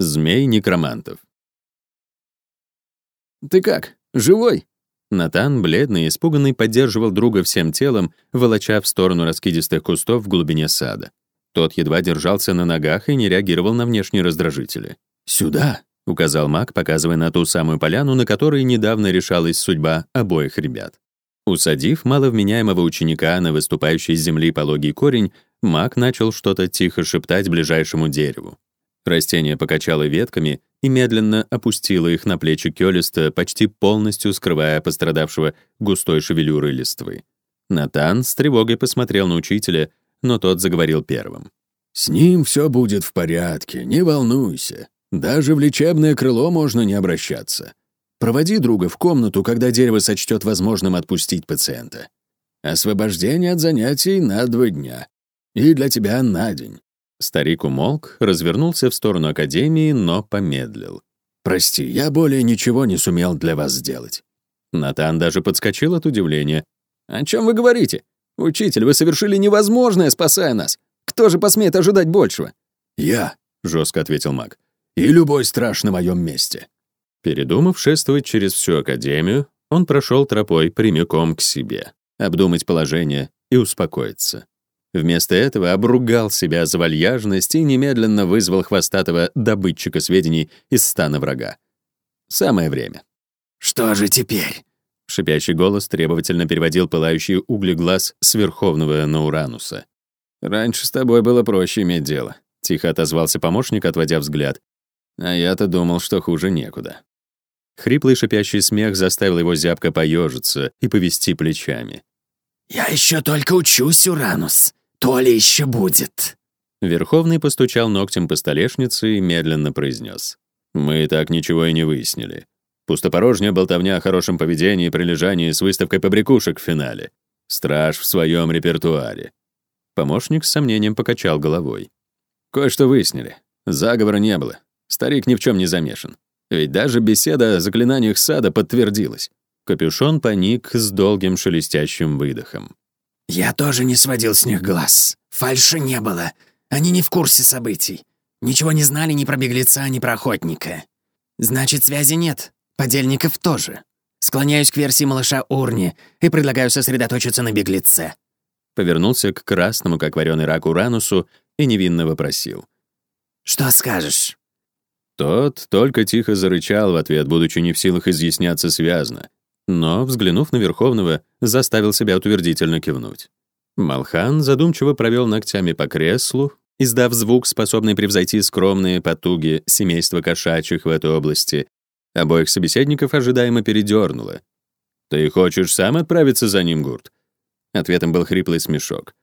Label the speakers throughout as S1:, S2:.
S1: Змей некромантов.
S2: «Ты как? Живой?»
S1: Натан, бледный и испуганный, поддерживал друга всем телом, волоча в сторону раскидистых кустов в глубине сада. Тот едва держался на ногах и не реагировал на внешние раздражители.
S2: «Сюда!»
S1: — указал маг, показывая на ту самую поляну, на которой недавно решалась судьба обоих ребят. Усадив маловменяемого ученика на выступающий с земли пологий корень, маг начал что-то тихо шептать ближайшему дереву. Растение покачало ветками и медленно опустило их на плечи Кёлиста, почти полностью скрывая пострадавшего густой шевелюрой листвы. Натан с тревогой посмотрел на учителя, но тот заговорил первым.
S2: «С ним все будет в порядке, не волнуйся. Даже в лечебное крыло можно не обращаться. Проводи друга в комнату, когда дерево сочтет возможным отпустить пациента. Освобождение от занятий на два дня. И для тебя на день.
S1: Старик умолк, развернулся в сторону академии, но помедлил.
S2: «Прости, я более ничего не сумел для вас сделать».
S1: Натан даже подскочил от удивления.
S2: «О чем вы говорите? Учитель, вы совершили невозможное, спасая нас. Кто же посмеет ожидать большего?» «Я», — жестко ответил маг. «И любой страж на моем месте».
S1: Передумав шествовать через всю академию, он прошел тропой прямиком к себе, обдумать положение и успокоиться. Вместо этого обругал себя за вальяжность и немедленно вызвал хвостатого добытчика сведений из стана врага. Самое время.
S2: «Что же теперь?»
S1: Шипящий голос требовательно переводил пылающие угли глаз с Верховного на Урануса.
S2: «Раньше с тобой было проще иметь дело», — тихо отозвался помощник, отводя взгляд. «А я-то думал, что хуже некуда».
S1: Хриплый шипящий смех заставил его зябко поежиться и повести плечами.
S3: «Я еще только учусь, Уранус. То ли еще будет».
S1: Верховный постучал ногтем по столешнице и медленно произнес. «Мы так ничего и не выяснили. Пустопорожняя болтовня о хорошем поведении и прилежании с выставкой побрякушек в финале. Страж в своем репертуаре». Помощник с сомнением покачал головой.
S2: «Кое-что выяснили. Заговора не было. Старик ни в чем не замешан. Ведь даже беседа о заклинаниях сада подтвердилась.
S1: Капюшон паник с долгим шелестящим выдохом.
S3: «Я тоже не сводил с них глаз. Фальши не было. Они не в курсе событий. Ничего не знали ни про беглеца, ни про охотника. Значит, связи нет. Подельников тоже. Склоняюсь к версии малыша Урни и предлагаю сосредоточиться на беглеце».
S1: Повернулся к красному, как вареный рак Уранусу, и невинно вопросил.
S3: «Что скажешь?»
S1: Тот только тихо зарычал в ответ, будучи не в силах изъясняться связно. Но, взглянув на Верховного, заставил себя утвердительно кивнуть. Малхан задумчиво провел ногтями по креслу, издав звук, способный превзойти скромные потуги семейства кошачьих в этой области. Обоих собеседников ожидаемо передернуло. «Ты хочешь сам отправиться за ним, Гурт?» Ответом был хриплый смешок.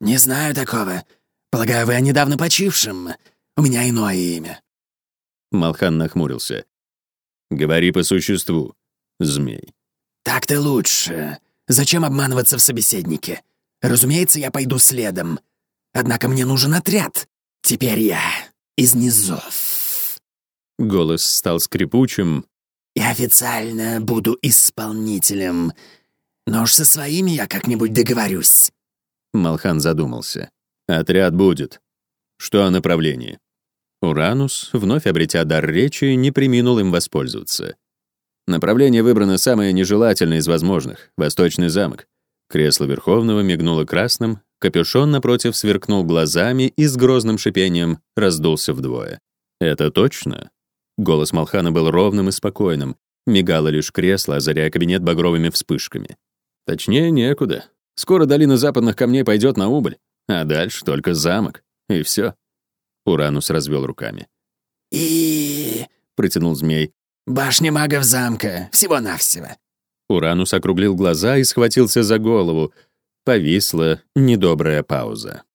S3: «Не знаю такого. Полагаю, вы о недавно почившем. У меня иное имя».
S1: Малхан нахмурился. «Говори по существу, змей».
S3: «Так-то лучше. Зачем обманываться в собеседнике? Разумеется, я пойду следом. Однако мне нужен отряд. Теперь я из низов».
S1: Голос стал скрипучим.
S3: «И официально буду исполнителем. Но уж со своими я как-нибудь договорюсь».
S1: Малхан задумался. «Отряд будет. Что о направлении?» Уранус, вновь обретя дар речи, не приминул им воспользоваться. Направление выбрано самое нежелательное из возможных — Восточный замок. Кресло Верховного мигнуло красным, капюшон напротив сверкнул глазами и с грозным шипением раздулся вдвое. «Это точно?» Голос Малхана был ровным и спокойным. Мигало лишь кресло, озаряя кабинет багровыми вспышками. «Точнее, некуда. Скоро долина западных камней пойдет на убыль, а дальше только замок. И все. Уранус развел руками.
S3: «И...» — протянул змей. «Башня магов замка. Всего-навсего».
S1: Уранус округлил глаза и схватился за голову. Повисла недобрая пауза.